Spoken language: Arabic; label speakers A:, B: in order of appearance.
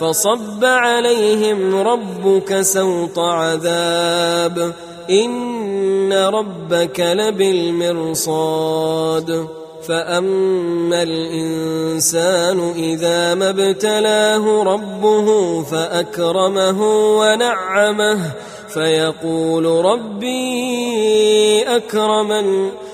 A: فصب عليهم ربك سوط عذاب. إن ربك لبالمرصاد. فأما الإنسان إذا ما ابتلاه ربه فأكرمه ونعمه فيقول ربي أكرمن